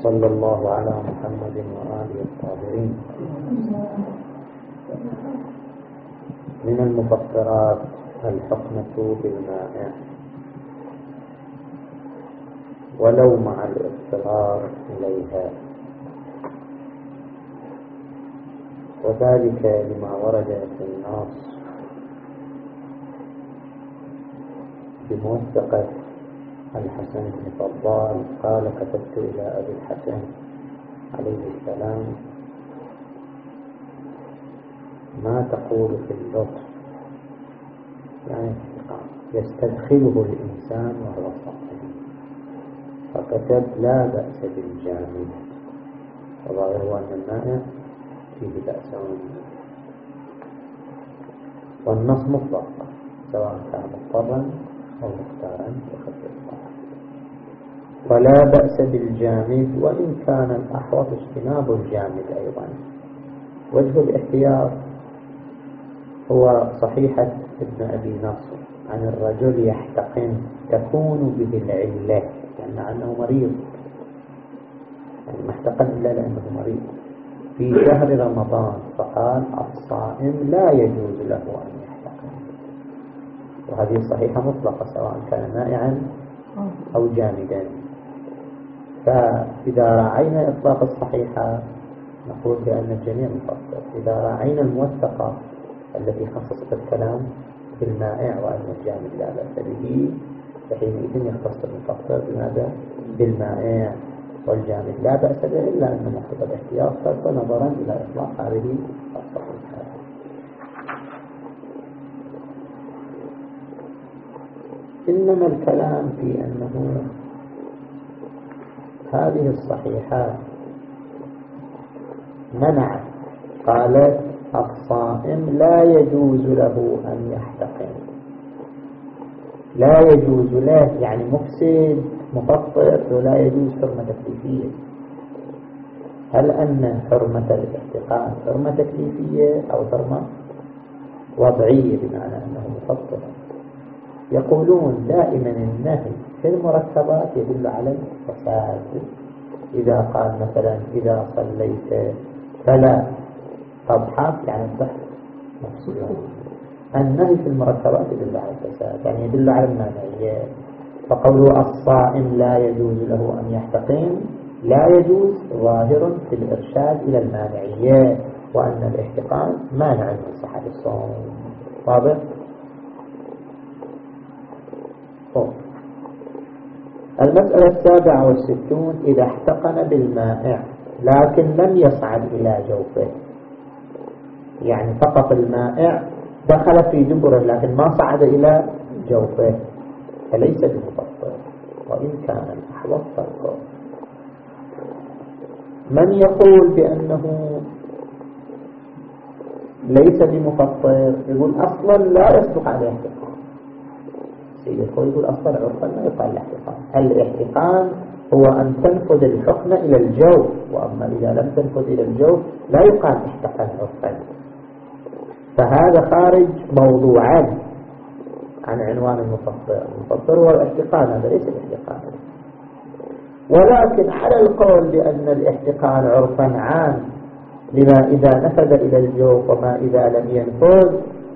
وصلى الله على محمد وآله الطاهرين. من المفطرات الحقنة بالمائع ولو مع الاضطرار إليها. وذلك لما ورد في النص بموثقة الحسن بن فضال قال كتبت إلى أبي الحسن عليه السلام ما تقول في اللطف؟ يعني يستدخله الإنسان وهو صحيح فكتب لا بأس بالجامد وظاهره أن المائع فيه بأس والنص مطلق سواء كان مضطرا أو مختارا بخط فلا بأس بالجامد وإن كان الأحوط اجتناب الجامد أيضا. وجه الاحتياط هو صحيحة ابن أبي نصر عن الرجل يحتقن تكون به العلة يعني أنه مريض. يعني ما احتقن إلا لأنه مريض. في شهر رمضان فقال الصائم لا يجوز له أن يحتقن. وهذه صحيحة مطلقة سواء كان مائعا أو جامدا. فإذا راعينا إطلاق الصحيحة نقول بأن الجميع مفصل إذا راعينا الموثقة التي خصصت الكلام بالمائع وأن الجامد لا بأس به فحينئذ يختص المفصل بماذا؟ بالمائع والجامد لا بأس به إلا أن محطب الاحتياط صرف نظرا إلى إطلاق هذه الصحيحة إنما الكلام في أنه هذه الصحيحات منعت قالت الصائم لا يجوز له أن يحتقن. لا يجوز له يعني مفسد مفطر ولا يجوز حرمة تكليفية هل أن حرمة الاحتقان حرمة تكليفية أو حرمة وضعية بمعنى أنه مفطر؟ يقولون دائما النهي في المركبات يدل على الفساد إذا قال مثلا إذا صليت فلا تضحك يعني الضحك مفسود النهي في المركبات يدل على الفساد يعني يدل على المانعية فقوله الصائم لا يجوز له أن يحتقن لا يجوز ظاهر في الإرشاد إلى المانعية وأن الاحتقان مانع من صحة الصوم. واضح؟ المسألة السابعة والستون إذا احتقن بالمائع لكن لم يصعد إلى جوفه. يعني فقط المائع دخل في دبره لكن ما صعد إلى جوفه. فليس بمفطر وإن كان الأحوط فرقه من يقول بأنه ليس بمفطر؟ يقول أصلا لا يصدق عليه الخوي يقول عرفا ما يقال الاحتقان. الاحتقان هو أن تنفذ الحكم إلى الجو وأما إذا لم تنفذ إلى الجو لا يقال احتقن عرفا فهذا خارج موضوعا عن عنوان المفطر المفطر هو الاحتقان هذا ليس الاحتقان. ولكن على القول بأن الاحتقان عرفا عام لما إذا نفذ إلى الجوف وما إذا لم ينفذ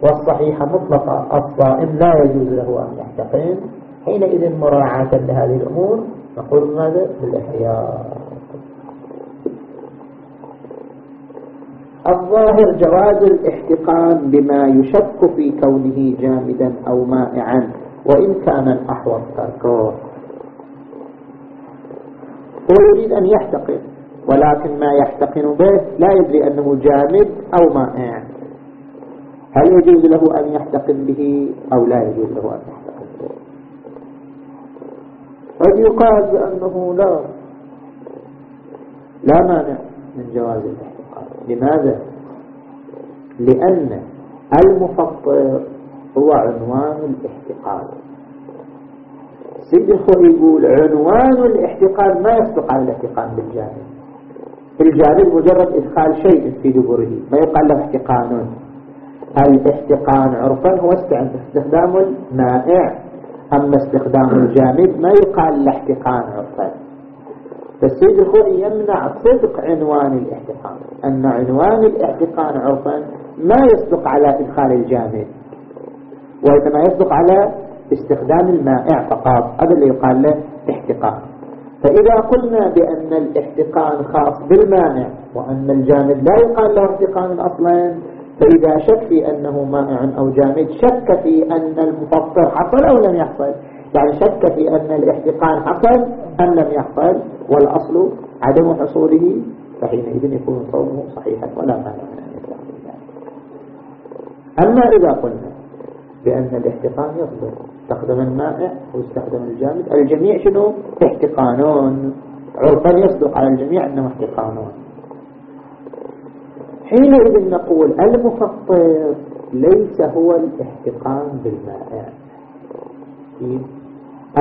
والصحيحة مطلقة الصائم لا يجوز له أن يحتقن. حينئذ مراعاة لهذه الأمور. نقول ماذا؟ بالاحتياط الظاهر جواز الاحتقان بما يشك في كونه جامدا أو مائعا وإن كان الأحوط تركه. هو يريد أن يحتقن ولكن ما يحتقن به لا يدري أنه جامد أو مائع. هل يجوز له أن يحتقن به أو لا يجوز له أن يحتقن به؟ قد يقال بأنه لا لا مانع من جواز الاحتقان. لماذا؟ لأن المفطر هو عنوان الاحتقان. سيد الخوي يقول عنوان الاحتقان ما يصدق على الاحتقان بالجانب. الجانب مجرد إدخال شيء في دبره ما يقال له احتقان. الاحتقان عرفا هو استخدام المائع. أما استخدام الجامد ما يقال له احتقان عرفا. فالسيد الخوئي يمنع صدق عنوان الاحتقان. أن عنوان الاحتقان عرفا ما يصدق على إدخال الجامد وإنما يصدق على استخدام المائع فقط. هذا اللي يقال له احتقان. فإذا قلنا بأن الاحتقان خاص بالمانع وأن الجامد لا يقال له احتقان أصلا فإذا شك في أنه مانع أو جامد شك في أن المفطر حصل أو لم يحصل. يعني شك في أن الاحتقان حصل أم لم يحصل. والأصل عدم حصوله فحينئذ يكون صومه صحيحا ولا مانع من أن أما إذا قلنا بأن الاحتقان يصدر استخدم المائع واستخدم الجامد. الجميع شنو؟ احتقانون. عرفا يصدق على الجميع أنه احتقانون. حينئذ نقول المفطر ليس هو الاحتقان بالمائع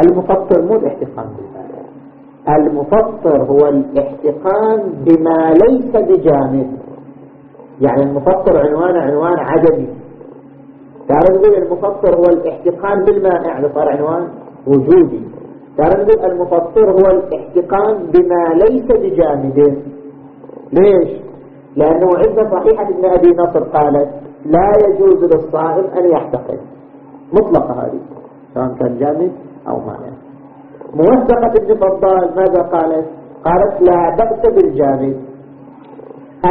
المفطر مو الاحتقان بالمائع المفطر هو الاحتقان بما ليس بجامد يعني المفطر عنوان عنوان عددي تعرف نقول المفطر هو الاحتقان بالمائع صار عنوان وجودي. تعرف نقول المفطر هو الاحتقان بما ليس بجامد ليش؟ لأنه عند صحيحة ابن أبي نصر قالت لا يجوز للصائم أن يحتقن مطلقة هذه سواء كان جامد أو مانع موثقة ابن فضال ماذا قالت؟ قالت لا بأس بالجامد.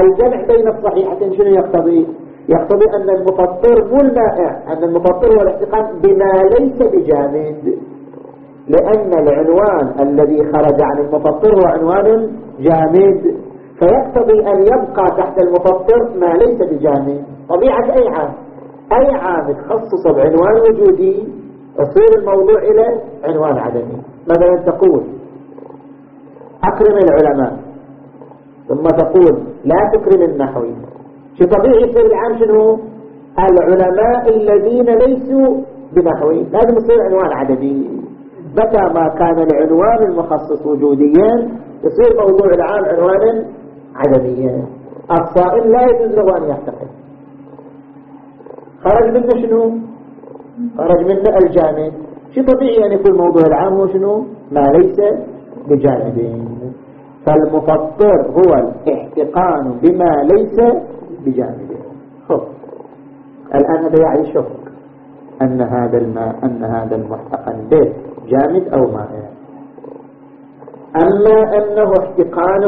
الجمع بين الصحيحتين شنو يقتضي؟ يقتضي أن المفطر مو المائع أن المفطر هو الاحتقان بما ليس بجامد. لأن العنوان الذي خرج عن المفطر هو عنوان جامد. فيقتضي أن يبقى تحت المفطر ما ليس بجامد طبيعة أي عام؟ أي عام تخصص بعنوان وجودي؟ يصير الموضوع إلى عنوان عدمي. مثلا تقول؟ أكرم العلماء. ثم تقول لا تكرم النحوي. شو طبيعي يصير العام شنو؟ العلماء الذين ليسوا بنحوي. لازم يصير عنوان عددي متى ما كان العنوان المخصص وجوديا يصير موضوع العام عنوانا عدديا الصائم لا يجوز له أن يحتقن خرج منه شنو؟ خرج منه الجامد شو طبيعي ان يكون موضوع العام هو شنو؟ ما ليس بجانبين. فالمفطر هو الاحتقان بما ليس بجانبه خب. الآن هذا يعني شك أن هذا الماء أن هذا المحتقن به جامد أو مائع. أما أنه احتقان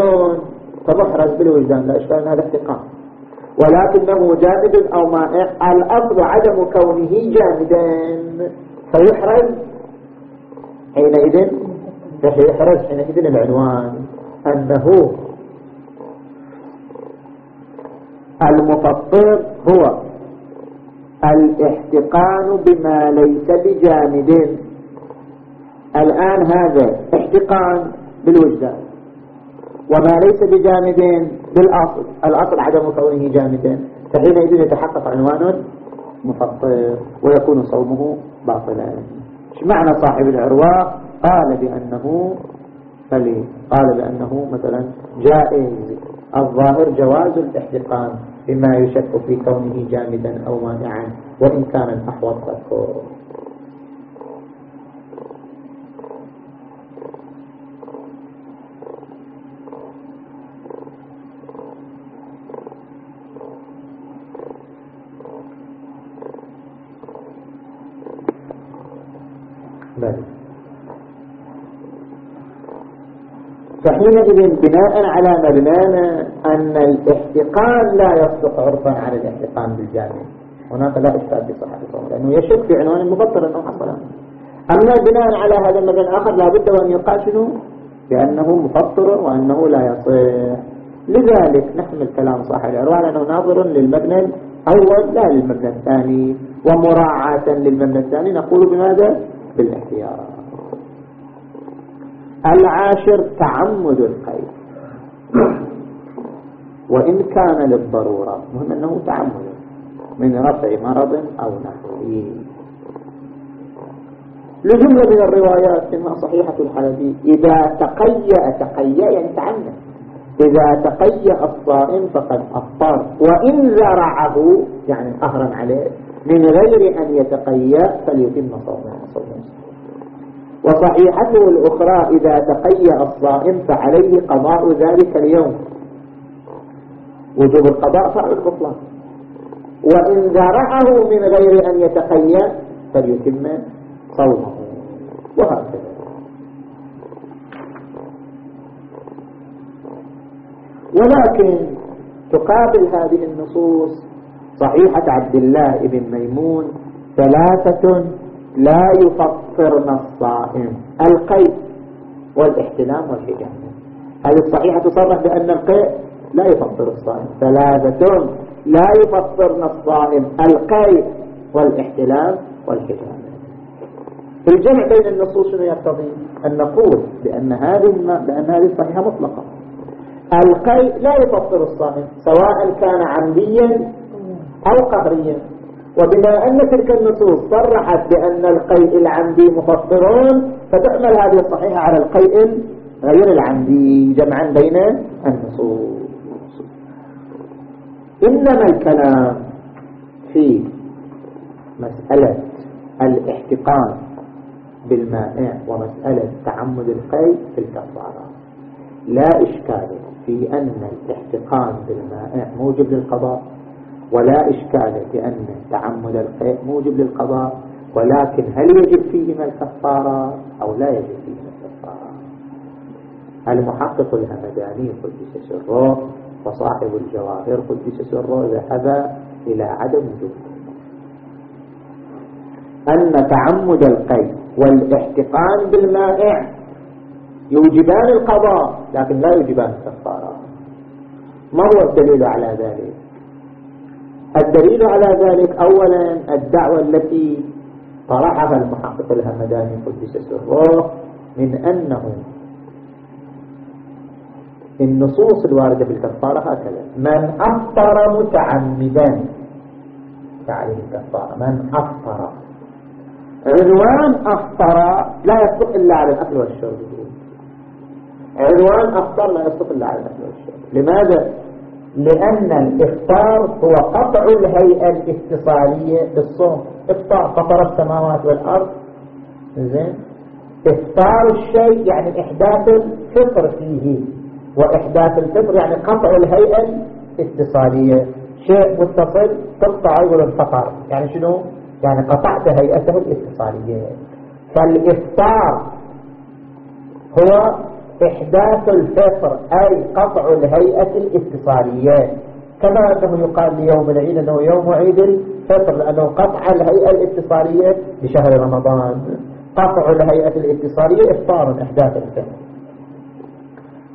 فمحرز بالوجدان لا إشكال هذا احتقان. ولكنه جامد أو مائع. الأصل عدم كونه جامدا. فيحرز حينئذ فيحرز حينئذ العنوان أنه المفطر هو الاحتقان بما ليس بجامد. الآن هذا احتقان بالوجدان. وما ليس بجامد بالأصل. الأصل عدم كونه جامدا فحينئذ يتحقق عنوان مفطر ويكون صومه باطلا. معنى صاحب العرواء قال بأنه فلي. قال بأنه مثلا جائز. الظاهر جواز الاحتقان بما يشك في كونه جامدا أو مانعا وإن كان الأحوط تذكر بل فحينئذ بناء على مبنانا أن الاحتقان لا يصدق عرفا على الاحتقان بالجامع. هناك لا إشكال في صحة الصوم لأنه يشك في عنوان المفطر أنه حصل أما بناء على هذا المبنى الآخر لا بد وأن يقال شنو؟ بأنه مفطر وأنه لا يصح. لذلك نحمل كلام صاحب العروة أنه ناظر للمبنى الأول لا للمبنى الثاني ومراعاة للمبنى الثاني. نقول بماذا؟ بالاحتياط. العاشر تعمد القيد. وإن كان للضرورة مهم أنه تعمد من رفع مرض أو نحوه. لجملة من الروايات منها صحيحة الحلبي إذا تقيأ تقيأ يعني تعمد. إذا تقيأ الصائم فقد أفطر. وإن زرعه يعني أهرا عليه من غير أن يتقيأ فليتم صومه. وصحيحته الأخرى إذا تقيأ الصائم فعليه قضاء ذلك اليوم. وجوب القضاء فعل البطلان وإن ذرعه من غير أن يتقيأ فليتم صومه. وهكذا. ولكن تقابل هذه النصوص صحيحة عبد الله بن ميمون ثلاثة لا يفطرن الصائم القيء والاحتلام والحجام هذه الصحيحة تصرح بأن القيء لا يفطر الصائم. ثلاثة لا يفطرن الصائم القيء والاحتلام والحجام الجمع بين النصوص شنو يقتضي؟ أن نقول بأن هذه بأن هذه الصحيحة مطلقة. القيء لا يفطر الصائم سواء كان عمديا أو قهريا وبما أن تلك النصوص صرحت بأن القيء العمدي مفطرون فتحمل هذه الصحيحة على القيء غير العمدي جمعا بين النصوص. إنما الكلام في مسألة الاحتقان بالمائع ومسألة تعمد القيء في الكفارة. لا إشكال في أن الاحتقان بالمائع موجب للقضاء. ولا إشكال في أن تعمد القيء موجب للقضاء ولكن هل يجب فيهما الكفارة أو لا يجب فيهما الكفارة؟ المحقق الهمداني قدس سره وصاحب الجواهر قدس سره ذهب إلى عدم وجود أن تعمد القيء والاحتقان بالمائع يوجبان القضاء لكن لا يوجبان الكفارة. ما هو الدليل على ذلك؟ الدليل على ذلك أولا الدعوة التي طرحها المحقق الهمداني قدس سره من أنه النصوص الواردة في الكفارة هكذا. من أفطر متعمدا. فعليه الكفارة. من أفطر. عنوان أفطر لا يصدق إلا على الأكل والشرب. عنوان أفطر لا يصدق إلا على الأكل والشرب. لماذا؟ لأن الإفطار هو قطع الهيئة الاتصالية بالصوم. إفطار فطر السماوات والأرض. زين؟ إفطار الشيء يعني إحداث الفطر فيه. وإحداث الفطر يعني قطع الهيئة الاتصالية. شيء متصل تقطع يقول انفطر يعني شنو؟ يعني قطعت هيئته الاتصالية. فالإفطار هو إحداث الفطر أي قطع الهيئة الاتصالية كما أنه يقال ليوم العيد أنه يوم عيد الفطر لأنه قطع الهيئة الاتصالية بشهر رمضان. قطع الهيئة الاتصالية إفطار إحداث الفطر.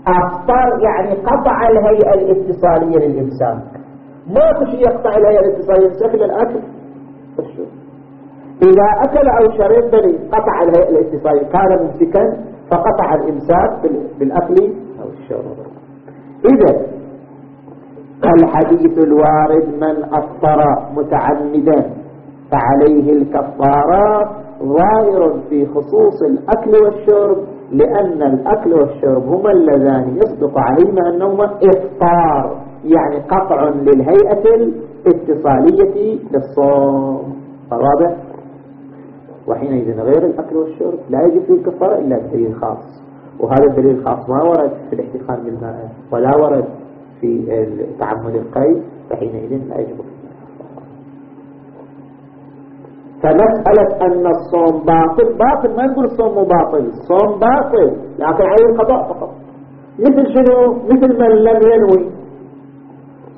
أفطر يعني قطع الهيئة الاتصالية للإنسان. ما شيء يقطع الهيئة الاتصالية بشكل الأكل. إذا أكل أو شرب بني قطع الهيئة الاتصالية كان ممسكا فقطع الإمساك بالأكل أو الشرب. إذا الحديث الوارد من أفطر متعمدا فعليه الكفارات ظاهر في خصوص الأكل والشرب لأن الأكل والشرب هما اللذان يصدق عليهما أنهما إفطار يعني قطع للهيئة الاتصالية للصوم. الرابع وحينئذ غير الأكل والشرب لا يجب فيه الكفارة إلا بدليل خاص. وهذا الدليل الخاص ما ورد في الاحتقان بالماء ولا ورد في تعمد القيد فحينئذ لا يجب فمسألة أن الصوم باطل باطل ما نقول الصوم باطل الصوم باطل لكن عليه القضاء فقط. مثل شنو؟ مثل من لم ينوي.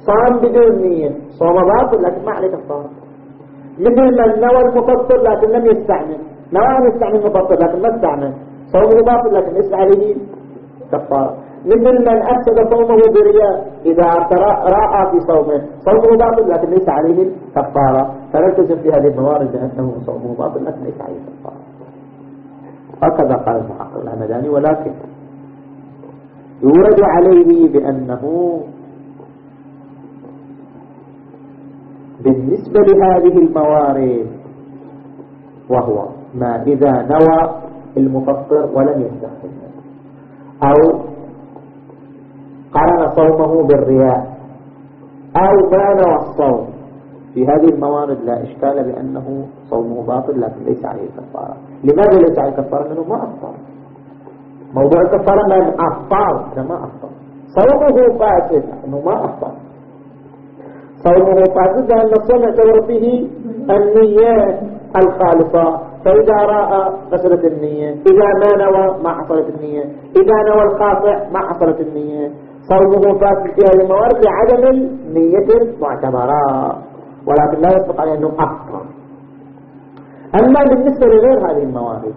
صام بدون نية. صوم باطل لكن ما عليه كفارة مثل من نوى المفطر لكن لم يستعمل. نوى أن يستعمل المفطر لكن ما استعمل. صومه باطل لكن ليس عليه كفارة. مثل من أفسد صومه برياء إذا رأى في صومه. صومه باطل لكن ليس عليه كفارة. فنلتزم في هذه الموارد بأنه صومه باطل لكن ليس عليه كفارة. هكذا قال المحقق الهمداني ولكن يورد عليه بأنه بالنسبة لهذه الموارد وهو ما إذا نوى المفطر ولم يستخدمه. أو قرن صومه بالرياء أو ما نوى الصوم. في هذه الموارد لا إشكال بأنه صومه باطل لكن ليس عليه كفارة. لماذا ليس عليه كفارة؟ لأنه ما أفطر. موضوع الكفارة ما أفطر ما أفطر. صومه فاسد لأنه ما أفطر. فاسد لأن الصوم يعتبر فيه النية الخالصة فإذا رأى مسألة النية إذا ما نوى ما حصلت النية إذا نوى القاطع ما حصلت النية صومه فاسد في هذه الموارد لعدم النية المعتبرة ولكن لا يطلق عليه أنه أفطر أما بالنسبة لغير هذه الموارد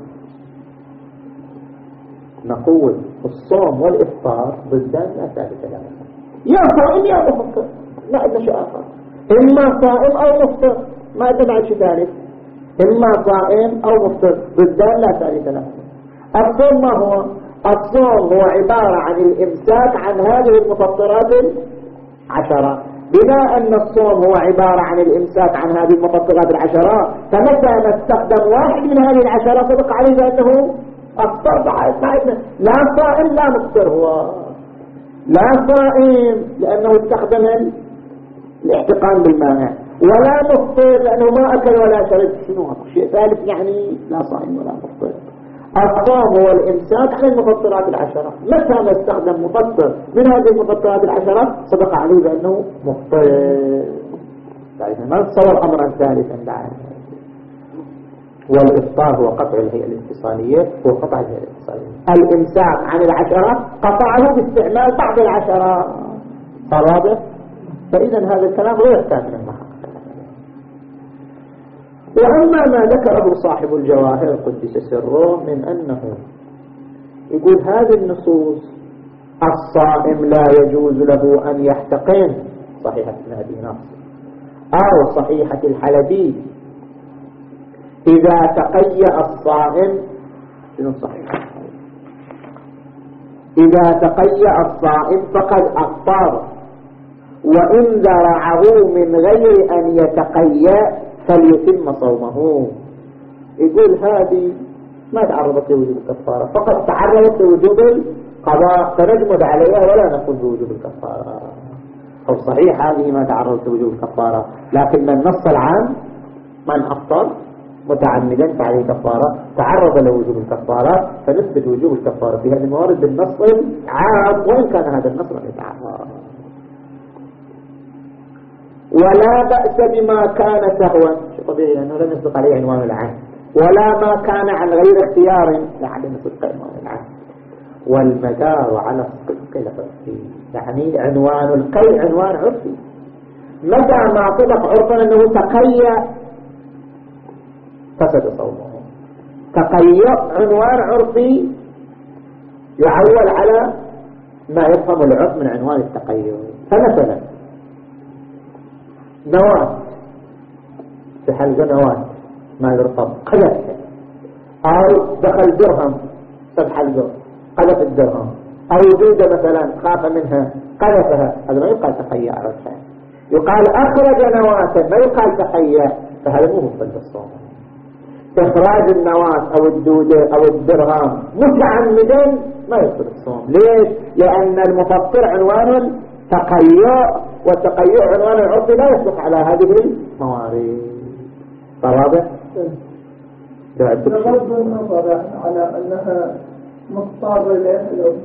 نقول الصوم والإفطار ضدان لا ثالث لهما يا صائم يا مفطر لا عندنا شيء آخر إما صائم أو مفطر. ما عندنا شيء ثالث. إما صائم أو مفطر. ضدان لا ثالث لهما الصوم ما هو؟ الصوم هو عبارة عن الإمساك عن هذه المفطرات العشرة. بما أن الصوم هو عبارة عن الإمساك عن هذه المفطرات العشرة فمتى ما استخدم واحد من هذه العشرة صدق عليه بأنه أفطر بعد لا صائم لا مفطر هو. لا صائم لأنه استخدم الاحتقان بالماء ولا مفطر لأنه ما أكل ولا شرب. شنو شيء ثالث يعني لا صائم ولا مفطر. الصوم هو الإمساك عن المفطرات العشرة. متى ما استخدم مفطر؟ من هذه المفطرات العشرة؟ صدق عليه بأنه مفطر. طيب، ما نتصور أمرا ثالثا بعد. والإفطار هو قطع الهيئة الاتصالية هو قطع الهيئة الاتصالية الإمساك عن العشرة قطعه باستعمال بعض العشرة. واضح فإذا هذا الكلام غير كامل المحقق وأما ما ذكره صاحب الجواهر قدس سره من أنه يقول هذه النصوص الصائم لا يجوز له أن يحتقن. صحيحة أبي ناصر. أو صحيحة الحلبي. إذا تقيأ الصائم شنو صحيح إذا تقيأ الصائم فقد أفطر. وإن ذرعه من غير أن يتقيأ فليتم صومه. يقول هذه ما تعرضت لوجوب الكفارة فقد تعرضت لوجوب القضاء فنجمد عليها ولا نقول بوجوب الكفارة. أو صحيح هذه ما تعرضت لوجوب الكفارة لكن من نص العام من أفطر متعمدا فعليه كفارة تعرض لوجوب الكفارة فنثبت وجوب الكفارة في هذه الموارد بالنص العام وإن كان هذا النص لم يتعرض ولا بأس بما كان سهوا طبيعي لأنه لم يصدق عليه عنوان العام ولا ما كان عن غير اختيار. لعدم صدق عنوان العام والمدار على الصدق العرفي يعني عنوان القي عنوان عرفي. متى ما صدق عرفا أنه تقيأ فسد صومه. تقيأ عنوان عرفي يعول على ما يفهم العرف من عنوان التقيؤ. فمثلا نواة في حلقة نواة ما يرقب قذف أو دخل درهم سب حلقة قذف الدرهم. أو جودة مثلا خاف منها. قذفها هذا ما يقال تقيا عرفها يقال أخرج نواة ما يقال تقيا فهذا مو مفضل الصوم. إخراج النواة أو الدودة أو الدرهم متعمدا ما يصير الصوم. ليش؟ لأن المفطر عنوان تقيؤ والتقيؤ عنوان العرف لا يصدق على هذه الموارد واضح؟ بغض النظر على أنها مضطرة له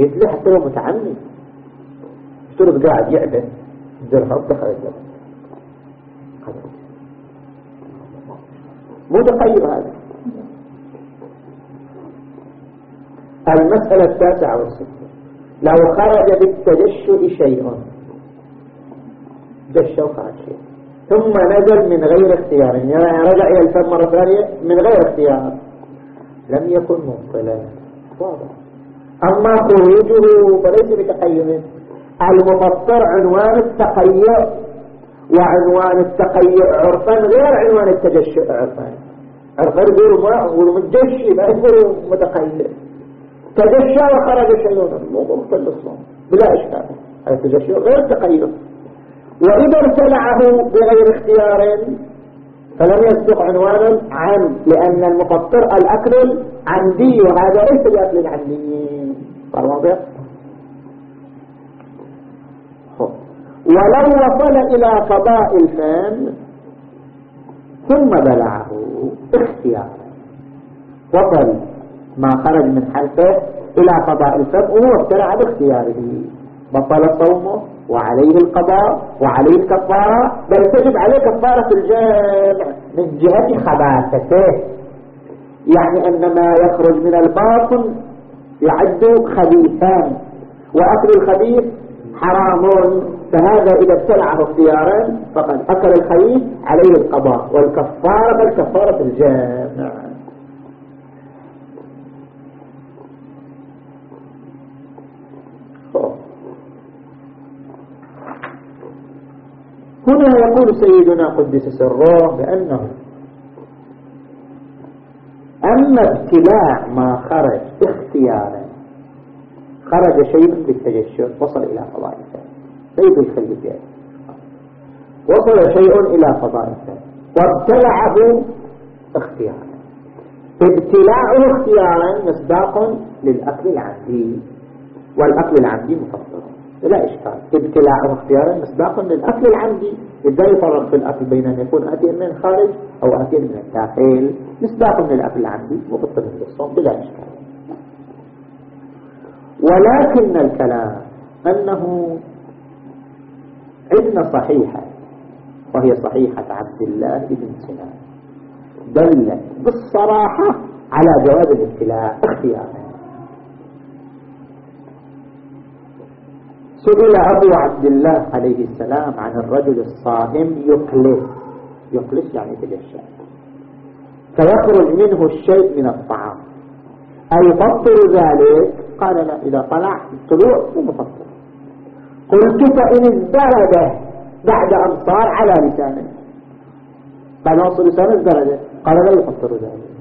قلت له حتى لو متعمد. اشترط قاعد يعبد درهم دخل الجبل مو تقيؤ هذا. المسألة التاسعة والستة. لو خرج بالتجشؤ شيء. جشوا خرج شيء ثم نزل من غير اختيار. يعني رجع إلى الفم مرة ثانية من غير اختيار. لم يكن مبطلا. واضح. أما خروجه فليس بتقيم. المفطر عنوان التقيؤ وعنوان التقيؤ عرفا غير عنوان التجشؤ عرفا. عرفا يقولوا ما يقولوا متجشي ما يقولوا متقيؤ. تجشى وخرج شيء الموضوع مثل الصوم بلا إشكال. هذا التجشى غير تقيد وإذا ارتلعه بغير اختيار فلم يصدق عنوانا عن لأن المفطر الأكل عندي وهذا ليس بأكل عندي. واضح؟ ولو وصل إلى قضاء الفم ثم بلعه اختيارا. وصل ما خرج من حلقه إلى قضاء الفم وهو ابتلع باختياره. بطل صومه وعليه القضاء وعليه الكفارة بل تجب عليه كفارة الجامع من جهة خباثته. يعني أن ما يخرج من الباطن يعد خبيثان وأكل الخبيث حرام. فهذا إذا ابتلعه اختيارا فقد أكل الخبيث عليه القضاء. والكفارة بل كفارة الجامع. هنا يقول سيدنا قدس سره بأنه أما ابتلاع ما خرج اختيارا خرج شيء بالتجشر وصل إلى الثاني ليس الخليجات وصل شيء إلى الثاني وابتلعه اختيارا. ابتلاعه اختيارا مصداق للأكل العمدي والأكل العمدي مفصل لا إشكال. ابتلاعه اختيارا مصداق للأكل العمدي. إذا يفرق في الأكل بين أن يكون آتيا من الخارج أو آتيا من الداخل. مصداق للأكل العمدي مبطل للصوم بلا إشكال. ولكن الكلام أنه عندنا صحيحة وهي صحيحة عبد الله بن سنان دلت بالصراحة على جواز الابتلاء اختيارا. سئل أبو عبد الله عليه السلام عن الرجل الصائم يقلس يقلس يعني يتجشى. فيخرج منه الشيء من الطعام. أيفطر ذلك؟ قال لا إذا طلع الطلوع مفطر قلت فإن ازدرد بعد أن صار على لسانه. بعد صار لسانه ازدرد قال لا يفطر ذلك.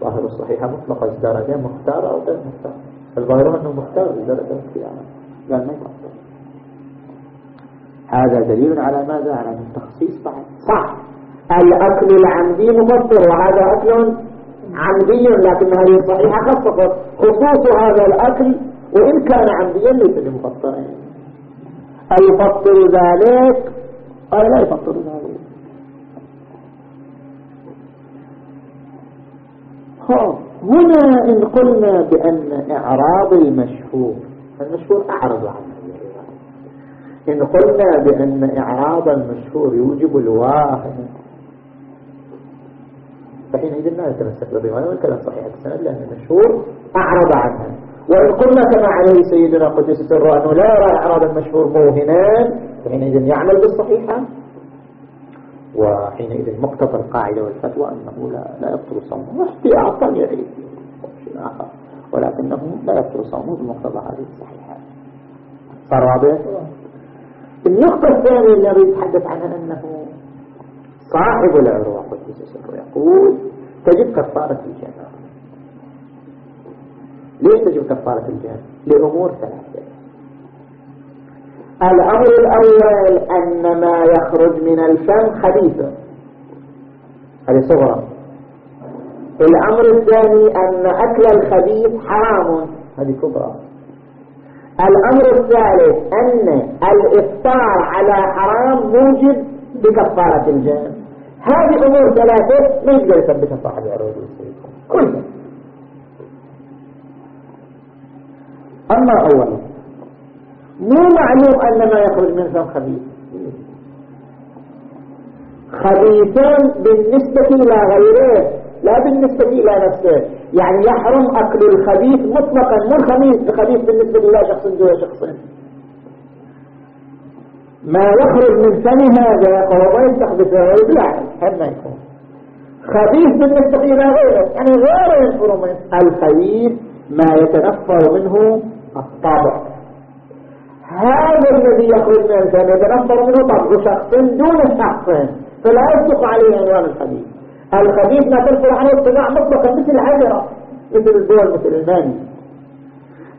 ظاهر الصحيحة مطلقة ازدرد مختار أو غير مختار. الظاهر أنه مختار ازدرد اختيارا يفطر هذا دليل على ماذا؟ على التخصيص بعد صح. الأكل العمدي مفطر وهذا أكل عمدي لكن هذه الصحيحة خصصت خصوص هذا الأكل وإن كان عمديا ليس بمفطر. أيفطر ذلك. قال لا يفطر ذلك. هنا إن قلنا بأن إعراض المشهور المشهور أعرض عنه إن قلنا بأن إعراض المشهور يوجب الواهن فحينئذ لا يتمسك بالرواية والكلام صحيح السند لأن المشهور أعرض عنها وإن قلنا كما عليه سيدنا قدس سره أنه لا يرى إعراض المشهور موهنا فحينئذ يعمل بالصحيحة وحينئذ مقتضى القاعدة والفتوى أنه لا, لا يبطل صومه احتياطا يعيد شيء آخر ولكنه لا يبطل صومه بمقتضى هذه الصحيحة صار واضح؟ النقطة الثانية التي يتحدث عنها أنه صاحب العروة قدس سره يقول تجب كفارة الجنة. ليش تجب كفارة الجنة؟ لأمور ثلاثة. الأمر الأول أن ما يخرج من الفم خبيث. هذه صغرى. الأمر الثاني أن أكل الخبيث حرام. هذه كبرى. الأمر الثالث أن الإفطار على حرام موجب بكفارة الجنة هذه أمور ثلاثة ما يقدر يثبتها صاحب العروض كلها أما أولا مو معلوم أن ما يخرج من فم خبيث. خبيثان بالنسبة إلى غيره لا بالنسبة إلى نفسه. يعني يحرم أكل الخبيث مطلقا مو الخبيث الخبيث بالنسبة إلى شخص دون شخص. ما يخرج من فم هذا فهو ما يستخدمه ويبلع هذا ما يكون. خبيث بالنسبة إلى غيره. يعني غيره ينفر منه. الخبيث ما يتنفر منه الطابع هذا الذي يخرج من الفم يتنفر منه طبع. شخص دون شخص. فلا يصدق عليه عنوان الخبيث. الخبيث ما تنفر عنه الطباع مطلقا مثل الحجرة مثل الدول مثل الماني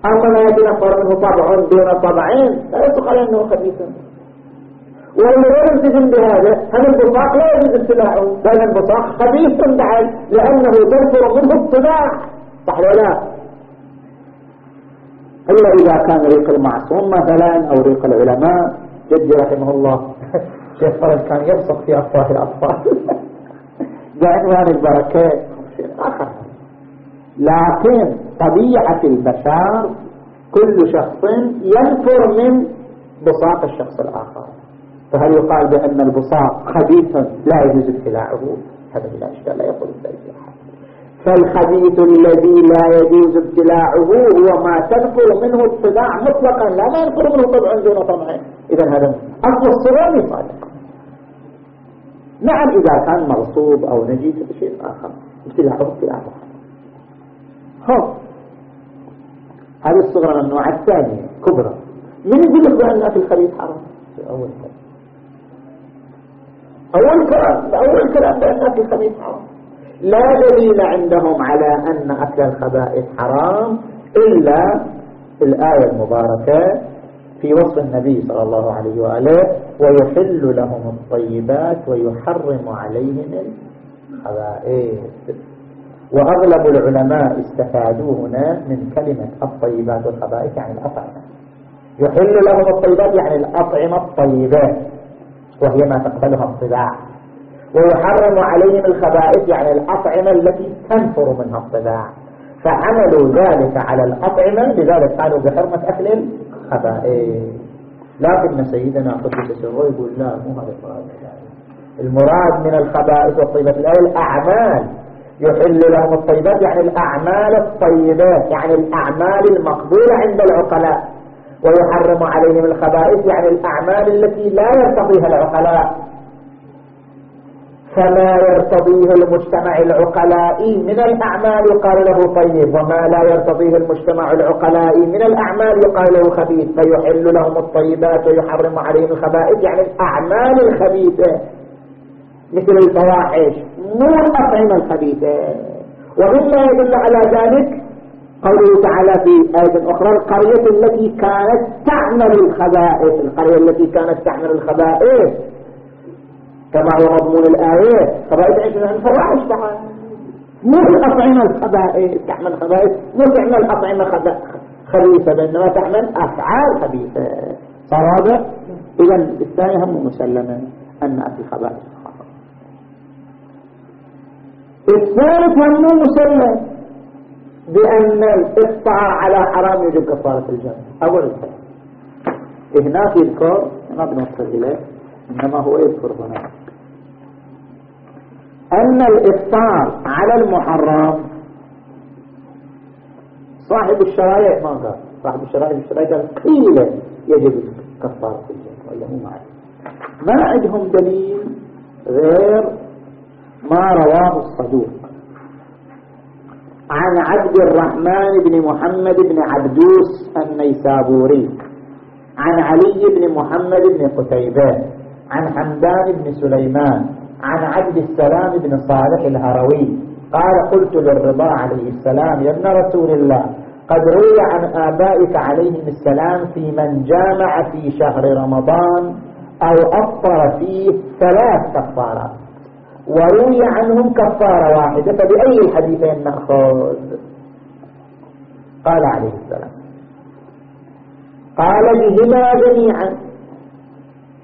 أما ما يتنفر منه طبع دون طبعين. لا يصدق عليه أنه خبيث. واللي غير التزم بهذا هذا البصاق لا يجوز اتباعه بل البصاق خبيث بعد لأنه تنفر منه الطباع. صح ولا لا؟ إلا إذا كان ريق المعصوم مثلا أو ريق العلماء. جدي رحمه الله. شيخ فرج كان يبصق في أفواه الأطفال. بعنوان البركة شيء آخر لكن طبيعة البشر كل شخص ينفر من بساط الشخص الآخر. فهل يقال بأن البساط خبيث لا يجوز ابتلاعه؟ هذا بلا إشكال لا يقول ذلك فالخبيث الذي لا يجوز ابتلاعه هو ما تنفر منه الطباع مطلقا لا ينفر منه طبع دون طبع إذا هذا أصل الصغر صادق نعم إذا كان مغصوب أو نجيس شيء آخر ابتلاعه ابتلاع هو. هذه الصغرى النوع الثانية كبرى. من يقول لك بأن أكل الخبيث حرام؟ أول كلام. أول كلام أول كلام بأن أكل الخبيث حرام. لا دليل عندهم على أن أكل الخبائث حرام إلا الآية المباركة في وصف النبي صلى الله عليه وآله ويحل لهم الطيبات ويحرم عليهم الخبائث وأغلب العلماء استفادوا هنا من كلمة الطيبات والخبائث يعني الأطعمة. يحل لهم الطيبات يعني الأطعمة الطيبات وهي ما تقبلها الطباع ويحرم عليهم الخبائث يعني الأطعمة التي تنفر منها الطباع فعملوا ذلك على الأطعمة لذلك قالوا بحرمة أكل الخبائث لكن سيدنا قدس سره يقول لا مو هذا المراد المراد من الخبائث والطيبات. الأعمال. يحل لهم الطيبات يعني الأعمال الطيبات يعني الأعمال المقبولة عند العقلاء. ويحرم عليهم الخبائث يعني الأعمال التي لا يرتضيها العقلاء. فما يرتضيه المجتمع العقلائي من الأعمال يقال له طيب وما لا يرتضيه المجتمع العقلائي من الأعمال يقال له خبيث فيحل لهم الطيبات ويحرم عليهم الخبائث يعني الأعمال الخبيثة مثل الفواحش مو الأطعمة الخبيثة. ومما يدل على ذلك قوله تعالى في آية أخرى القرية التي كانت تعمل الخبائث القرية التي كانت تعمل الخبائث. كما هو مضمون الآية. خبائث عيش من الفواحش طبعا مو الأطعمة الخبائث. تعمل خبائث. مو تعمل أطعمة خبيثة بينما تعمل أفعال خبيثة. صوابع إذا الثانية هم مسلمة. أن أكل خبائث. الثالث هم مسلم بأن الإفطار على حرام يجب كفارة الجنة أول الكلام هناك يذكر ما بنوصل إليه إنما هو يذكر هنا أن الإفطار على المحرم. صاحب الشرائع ما قال صاحب الشرائع الشرائع قال قيل يجب كفارة ولا معي. ما عندهم دليل غير ما رواه الصدوق عن عبد الرحمن بن محمد بن عبدوس النيسابوري عن علي بن محمد بن قتيبة عن حمدان بن سليمان عن عبد السلام بن صالح الهروي قال قلت للرضا عليه السلام يا ابن رسول الله قد روي عن آبائك عليهم السلام في من جامع في شهر رمضان أو أفطر فيه ثلاث كفارات وروي عنهم كفارة واحدة فبأي الحديثين نأخذ؟ قال عليه السلام. قال بهما جميعا.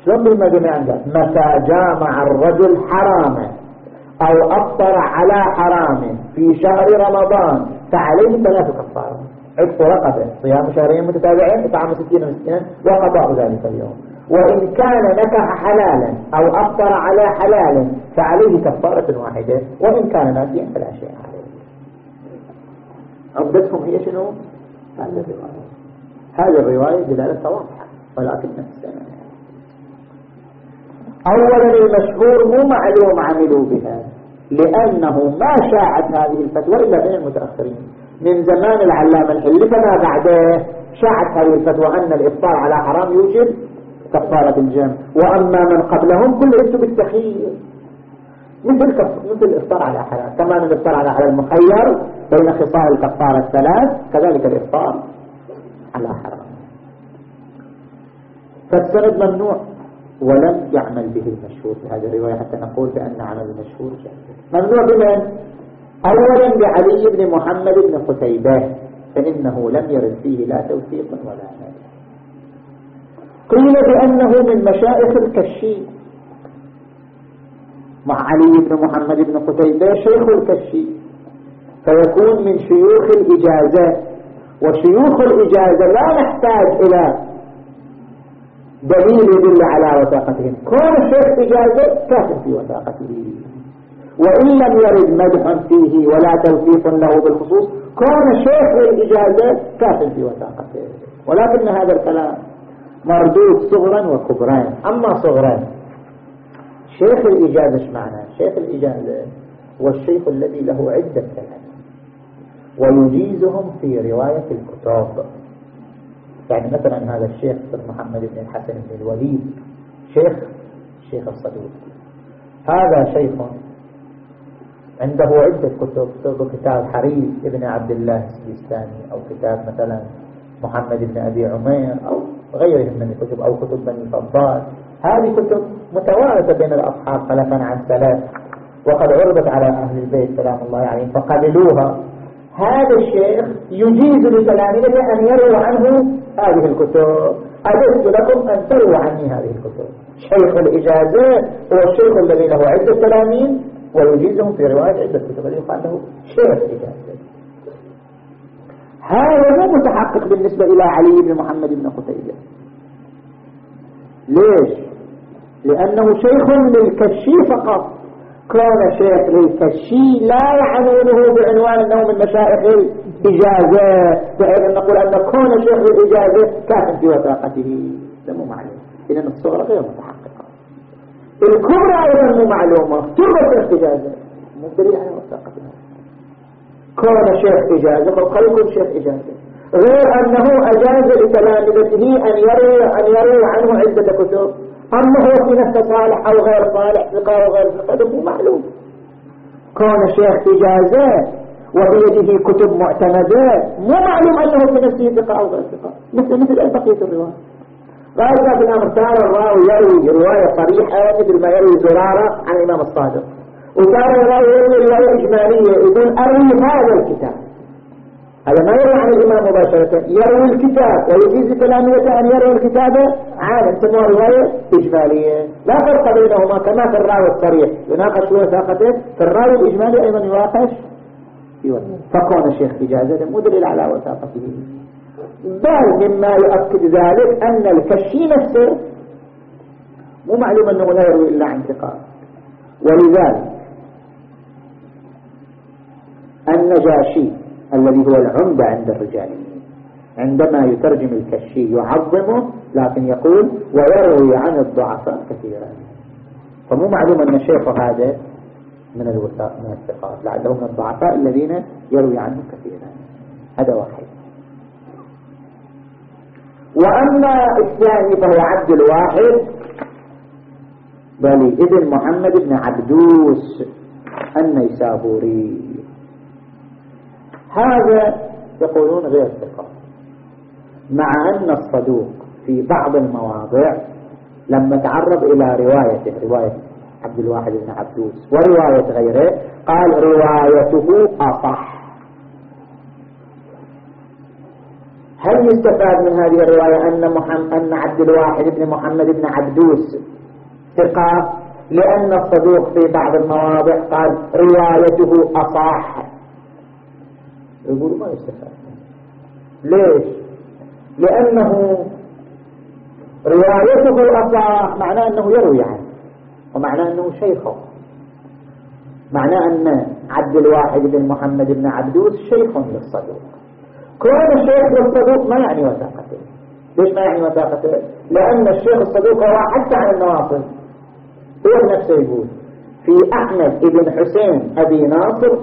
شلون بهما جميعا متى جامع الرجل حراما أو أفطر على حرام في شهر رمضان فعليه ثلاث كفارات. عتق رقبه صيام شهرين متتابعين إطعام ستين مسكينا وقضاء ذلك اليوم. وإن كان نكح حلالا أو أفطر على حلال فعليه كفارة واحدة. وإن كان ناسيا فلا شيء عليه. عقدتهم هي شنو؟ هذه الرواية. هذه الرواية دلالة واضحة ولكن نفسنا أولا المشهور مو معلوم عملوا بها لأنه ما شاعت هذه الفتوى إلا بين المتأخرين. من زمان العلامة الحلي فما بعده شاعت هذه الفتوى أن الإفطار على حرام يوجب كفارة الجمع. وأما من قبلهم كل يكتب بالتخيير. مثل. مثل الإفطار على حلال. كما أن الإفطار على حلال مخير بين خصال الكفارة الثلاث كذلك الإفطار على حرام. فالسند ممنوع. ولم يعمل به المشهور في هذه الرواية حتى نقول بأن عمل المشهور ممنوع بمن؟ أولا بعلي بن محمد بن قتيبة فإنه لم يرد فيه لا توثيق ولا نادي قيل بأنه من مشائخ الكشي. مع علي بن محمد بن قتيبة شيخ الكشي. فيكون من شيوخ الإجازة. وشيوخ الإجازة لا نحتاج إلى دليل يدل على وثاقتهم. كون الشيخ إجازة كافر في وثاقته. وإن لم يرد مدح فيه ولا توثيق له بالخصوص كون شيخ الإجازة كافر في وثاقته. ولكن هذا الكلام مردود صغرا وكبرا. أما صغرا شيخ الإجازة إيش معنى؟ شيخ الإجازة هو الشيخ الذي له عدة كلام. ويجيزهم في رواية الكتاب يعني مثلا هذا الشيخ محمد بن الحسن بن الوليد شيخ شيخ الصدوق. هذا شيخ عنده عدة كتب كتاب حريز ابن عبد الله السيستاني أو كتاب مثلا محمد بن أبي عمير أو غيرهم من الكتب أو كتب بني فضال. هذه كتب متوارثة بين الأصحاب خلفا عن ثلاث وقد عرضت على أهل البيت سلام الله عليهم فقبلوها. هذا الشيخ يجيز لتلاميذه أن يروى عنه هذه الكتب. أجزت لكم أن تروى عني هذه الكتب. شيخ الإجازة هو الشيخ الذي له عدة تلاميذ ويجيزهم في رواية عدة كتب. الذي يقال له شيخ الإجازة. هذا مو متحقق بالنسبة إلى علي بن محمد بن قتيبة. ليش؟ لأنه شيخ للكشي فقط. كان شيخ للكشي لا يعنونه بعنوان أنه من مشايخ بحيث أن نقول أن كون شيخ الإجازة كافٍ في وثاقته. هذا مو معلوم. إذن الصغرى غير متحققة. الكبرى أيضا مو معلومة. شيخ إجازة؟ مو دليل على وثاقتها. كون شيخ إجازة فقد يكون شيخ إجازة. غير أنه أجاز لتلامذته أن يروي أن يروي عنه عدة كتب. أما هو في نفسه صالح أو غير صالح ثقة أو غير ثقة مو معلوم. كون شيخ إجازة وبيده كتب معتمدة مو معلوم أنه في نفسه ثقة أو غير ثقة مثل مثل بقية الرواية. قال في الأمر كان الراوي يروي رواية صريحة مثل ما يروي زرارة عن الإمام الصادق. وكان الراوي يروي رواية إجمالية. يقول أروي هذا الكتاب. هذا ما يروي عن الإمام مباشرة. يروي الكتاب. ويجيز تلاميذه أن يروي الكتاب عاما تسمى رواية إجمالية. لا فرق بينهما كما في الراوي الصريح. يناقش وثاقته في الراوي الإجمالي أيضا يناقش فكون الشيخ إجازة مدلل على وثاقته. بل مما يؤكد ذلك أن الكشي نفسه مو معلوم أنه لا يروي إلا عن ثقات ولذلك النجاشي الذي هو العمدة عند الرجاليين عندما يترجم الكشي يعظمه لكن يقول ويروي عن الضعفاء كثيرا. فمو معلوم أن الشيخ هذا من الوثاق من الثقات. لعله من الضعفاء الذين يروي عنهم كثيرا. هذا واحد. وأما الثاني فهو عبد الواحد بل ابن محمد بن عبدوس النيسابوري. هذا يقولون غير ثقة مع أن الصدوق في بعض المواضع لما تعرض إلى روايته رواية عبد الواحد بن عبدوس. ورواية غيره قال روايته أصح. هل يستفاد من هذه الرواية أن, محمد أن عبد الواحد بن محمد بن عبدوس ثقة؟ لأن الصدوق في بعض المواضع قال روايته أصح. يقولوا ما يستفاد. ليش؟ لأنه روايته الأصح معناه أنه يروي عنه. ومعناه أنه شيخه. معناه أن عبد الواحد بن محمد بن عبدوس شيخ للصدوق. كون الشيخ للصدوق ما يعني وثاقته ليش ما يعني وثاقته لأن الشيخ الصدوق هو حتى عن النواصل هو نفسه يقول في أحمد بن حسين أبي ناصر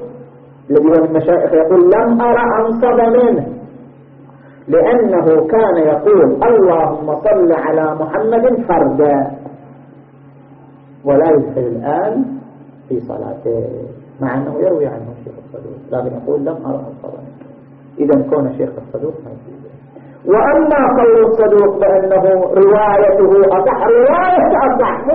الذي هو من مشايخ يقول لم أرى أنصب منه. لأنه كان يقول اللهم صل على محمد فردا. ولا يدخل الآن في صلاته مع أنه يروي عنه الشيخ الصدوق لكن يقول لم أرى منه إذا كون الشيخ الصدوق ما يجوز. وأما قول الصدوق بأنه روايته أصح رواية أصح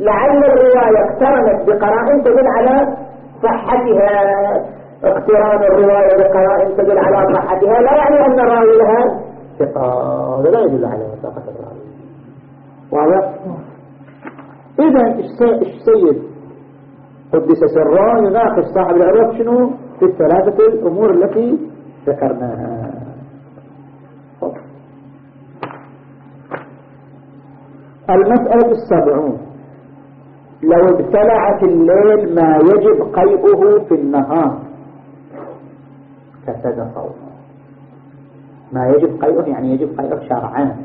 لعل الرواية اقترنت بقرائن تدل على صحتها. اقتران الرواية بقرائن تدل على صحتها. لا يعني أن الراوي لها ثقة لا يدل على وثاقة الراوي. واضح؟ إذا السيد قدس سرا يناقش صاحب العروق شنو؟ في الثلاثة الأمور التي ذكرناها. المسألة السبعون. لو ابتلع في الليل ما يجب قيئه في النهار. فسد صومه. ما يجب قيئه يعني يجب قيئه شرعا.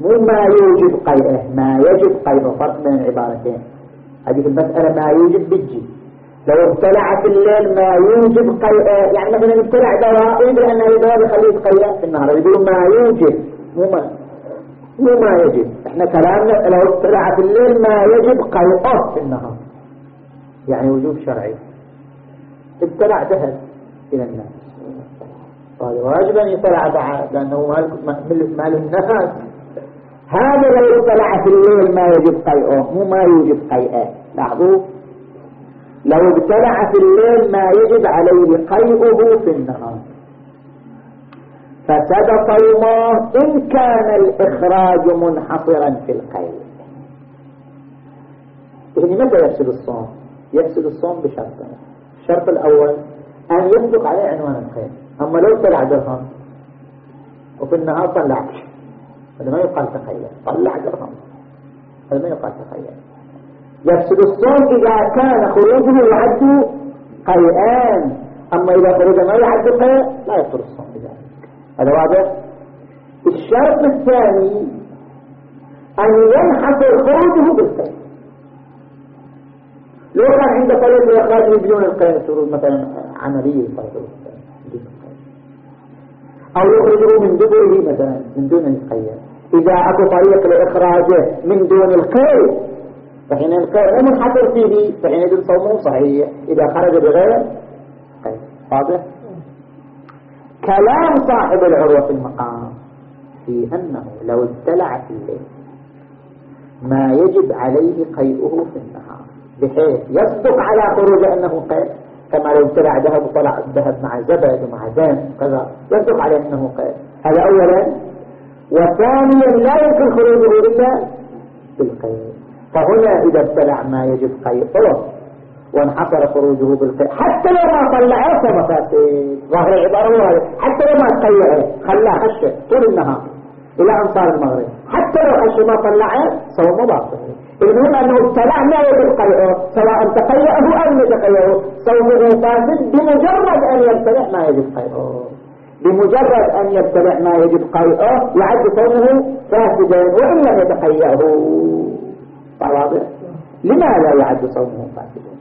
مو ما يوجب قيئه ما يجب قيئه فرق بين العبارتين. هذه المسألة ما يوجب بيجي لو ابتلع في الليل ما يوجب قيئه يعني مثلا ابتلع دواء يدري أن الدواء يخليه يتقيأ في النهار يقولون ما يوجب. مو ما مو ما يجب إحنا كلامنا لو ابتلع في الليل ما يجب قيئه في النهار يعني وجوب شرعي. ابتلع ذهب إلى الناس. قال واجب أن يطلع بعد لأنه مال, مال النفس هذا لو اطلع في الليل ما يجب قيئه مو ما يوجب قيئه. لاحظوا؟ لو ابتلع في الليل ما يجب عليه قيئه في النهار. فسد صومه إن كان الإخراج منحصرا في القيء. يعني متى يفسد الصوم؟ يفسد الصوم بشرطين الشرط الأول أن يصدق عليه عنوان الخير أما لو طلع درهم وفي النهار طلع هذا ما يقال تخيل. طلع درهم هذا ما يقال تخيل. يفسد الصوم إذا كان خروجه يعد قيئان أما إذا خرج ما يعد قيء لا يفطر الصوم بذلك. هذا واضح؟ الشرط الثاني أن ينحصر خروجه بالقيء لو كان عند طريق الإخراج بدون القيء مثلا عملية طريق أو يخرجه من دبره مثلا من دون القيد. إذا أكو طريق لإخراجه من دون القيد فحين القيد لا منحصر فيه فحين صومه صحيح إذا خرج بغير. قيد واضح؟ كلام صاحب العروة في المقام في أنه لو ابتلع في الليل ما يجب عليه قيئه في النهار بحيث يصدق على خروج أنه قيد كما لو ابتلع ذهب وطلع الذهب مع زبد ومع دم وكذا يصدق عليه أنه قيد هذا اولا. وثانيا لا يمكن خروجه إلا بالقيد فهنا إذا ابتلع ما يجب قيده وانحصر خروجه بالقيد حتى لو ما طلعه فمفاسد ظاهر العباره حتى لو ما تقيعه خلاه خشه طول النهار إلى أنصار المغرب. حتى لو خشه ما طلعه صومه باطل. المهم أنه ابتلع ما يجب قيئه سواء تقيأه أو لم يتقيأه صومه فاسد بمجرد أن يبتلع ما يجب قيئه بمجرد أن يبتلع ما يجب قيئه يعد صومه فاسدا وإن لم يتقيأه واضح؟ لماذا يعد صومه فاسدا؟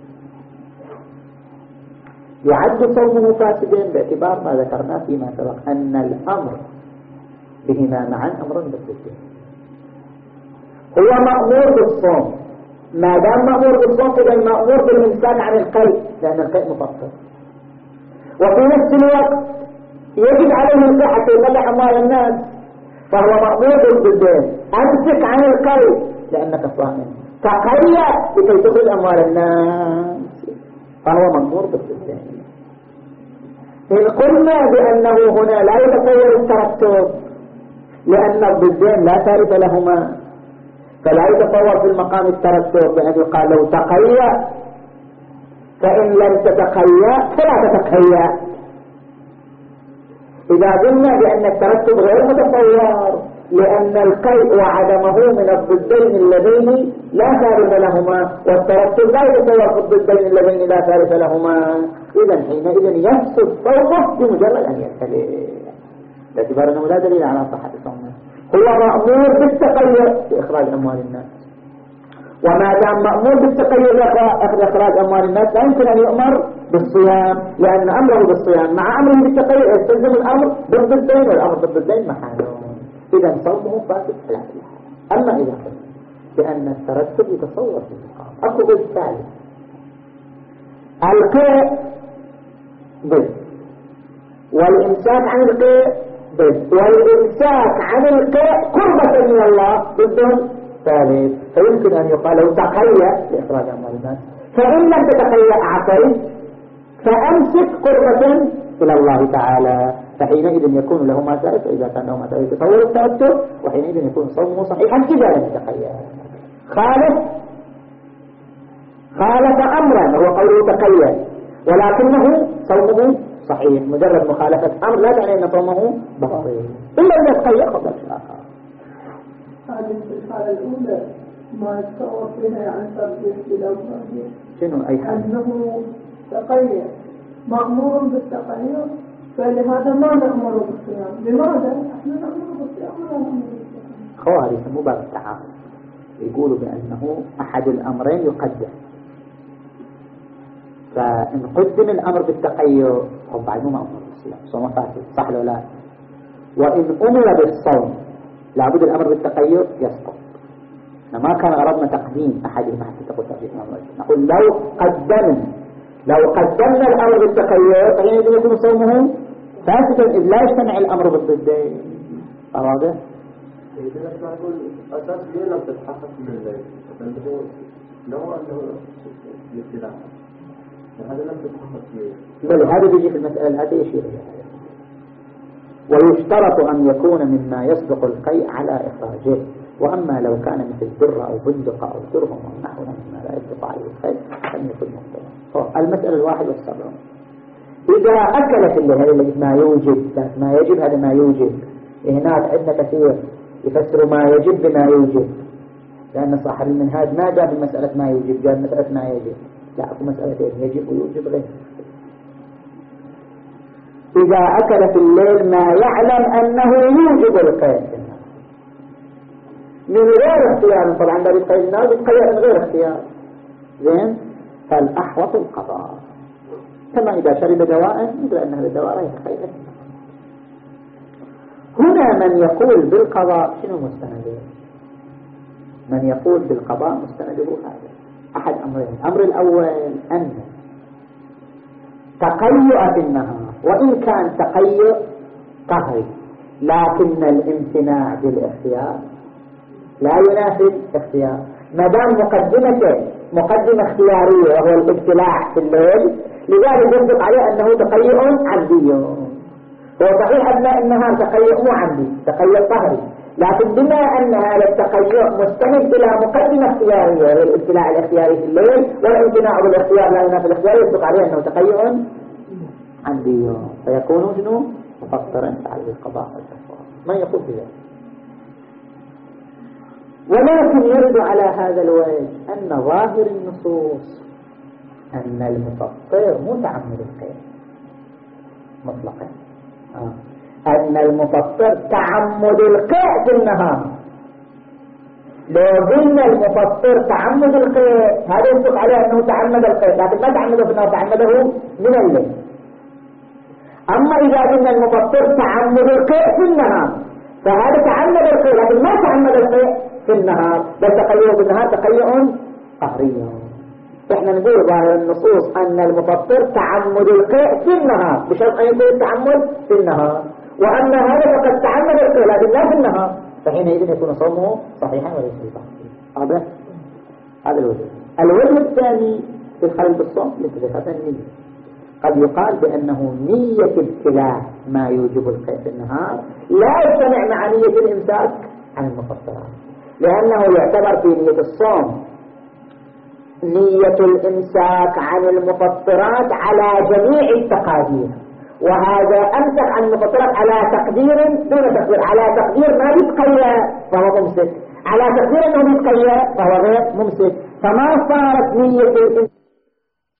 يعد صومه فاسدا باعتبار ما ذكرناه فيما سبق أن الأمر بهما معا أمر بالضدين هو مأمور بالصوم. ما دام مأمور بالصوم إذا مأمور بالإمساك عن القلب لأن القلب مفطر وفي نفس الوقت يجب عليه الصحة يطلع أموال الناس. فهو مأمور بالدين. أمسك عن القلب لأنك صائم. تقيأ لكي تخرج أموال الناس. فهو مأمور بالدين. إن قلنا بأنه هنا لا يتصور الترتب. لأن الضدين لا ثالث لهما. فلا يتصور في المقام الترتب. بأن يقال لو تقيأ فإن لم تتقيأ فلا تتقيأ إذا قلنا بأن الترتب غير متصور لأن القيء وعدمه من الضدين اللذين لا ثالث لهما والترتب لا يتصور في الضدين اللذين لا ثالث لهما. إذا حينئذ يفسد صوته بمجرد أن يختلف. باعتبار أنه لا دليل على صحة صومه هو مأمور بالتقيد بإخراج أموال الناس. وما دام مأمور بالتقيد بإخراج أموال الناس لا يمكن أن يؤمر بالصيام. لأن أمره بالصيام. مع أمره بالتقيد يستلزم الأمر بالضدين والأمر بالضدين محاله إذا صومه فاسد على أما إذا قلت بأن الترتب يتصور في المقام. أكو بالثالث القيء ضد والإمساك عن القيء ضد والإمساك عن القيء قربة من الله ضد ثالث فيمكن أن يقال لو تقيأ لإخراج أموال الناس. فإن لم تتقيأ عصيت فأمسك قربة إلى الله تعالى. فحينئذ يكون له ما سألت وإذا كان له ما سألت يتصور التوتر وحينئذ يكون صومه صحيحا إذا لم يتخيل خالف خالف أمرا وهو قوله تقيد ولكنه صومه صحيح مجرد مخالفة أمر لا تعني أن صومه باطل. إلا إذا تقيد قبل آخر هذه الحالة الأولى ما يتصور فيها يعني ترجيح بلا شنو أي حال؟ أنه تقيد مأمور بالتقيد فلهذا ما نأمر بالصيام؟ لماذا؟ إحنا نأمر بالصيام ولا نأمر بالصيام خوارج مو باب التعارض يقولوا بأنه أحد الأمرين يقدم. فإن قدم الأمر بالتقيد هو بعد مو مأمور بالصيام. صوم فاسد صح ولا لا؟ وإن أمر بالصوم لابد الأمر بالتقيد يسقط. ما كان غرضنا تقديم أحدهما حتى تقول ترجيح نقول لو قدمنا لو قدمنا الأمر بالتقيد فحينئذ يكون صومه فاسدا إذ لا يجتمع الأمر بالضدين. هذا فيه بل هذا بيجي في المسألة هذه يشير إليها ويشترط أن يكون مما يصدق القيء على إخراجه. وأما لو كان مثل درة أو بندقة أو درهم أو نحو مما لا يصدق عليه القيء فلم يكن مختلف المسألة الواحد والسبعون. إذا أكلت اللي هذه ما يوجب ما يجب هذا ما يوجب هناك عندنا كثير يفسروا ما يجب بما يوجب لأن صاحب المنهاج ما جاء بمسألة ما يوجب جاء بمسألة ما يجب. لا أكو مسألتين يجب ويوجب غير. إذا أكل في الليل ما يعلم أنه يوجب القيد من غير اختيار طبعا ده بيتقيد النار بيتقيد من غير اختيار. زين؟ فالأحوط القضاء. كما إذا شرب دواء مثل أن هذا الدواء لا يتقيد هنا من يقول بالقضاء شنو مستنده؟ من يقول بالقضاء مستنده هذا. أحد أمرين. الأمر الأول أن تقيؤ في النهار. وإن كان تقيؤ قهري. لكن الامتناع بالاختيار لا ينافي الاختيار. ما دام مقدمته مقدمة اختيارية وهو الابتلاع في الليل لذلك يصدق عليه أنه تقيؤ عبدي هو صحيح النهار تقيؤ مو عندي تقيؤ قهري لكن بما أن هذا التقيؤ مستند إلى مقدمة اختيارية وهي الابتلاع الاختياري في الليل والامتناع بالاختيار لا ينافي الاختيار يصدق عليه أنه تقيؤ عندي فيكون شنو مفطرا على القضاء والكفارة ما يقول بذلك؟ ولكن يرد على هذا الوجه أن ظاهر النصوص أن المفطر متعمد الخير مطلقا. آه. أن المفطر تعمد القيء في النهار. لو قلنا المفطر تعمد القيء هذا يصدق عليه أنه تعمد القيء لكن ما تعمده في النهار تعمده من الليل. أما إذا قلنا المفطر تعمد القيء في النهار فهذا تعمد القيء لكن ما تعمد القيء في النهار بل تقيؤ في النهار تقيؤ قهري. إحنا نقول ظاهر النصوص أن المفطر تعمد القيء في النهار بشرط أن يكون التعمد في النهار وأن هذا فقد تعمد القيء لكن لا في النهار فحينئذ يكون صومه صحيحا وليس بطاعته هذا هذا الوجه. الوجه الثاني في الخلل بالصوم لتذكرة النية. قد يقال بأنه نية ابتلاع ما يوجب القيء في النهار. لا يجتمع مع نية الإمساك عن المفطرات. لأنه يعتبر في نية الصوم نية الإمساك عن المفطرات على جميع التقادير. وهذا أمسك عن المفطرات على تقدير دون تقدير. على تقدير ما بيتقيا فهو ممسك. على تقدير أنه بيتقيا فهو غير ممسك. فما صارت نية الإمساك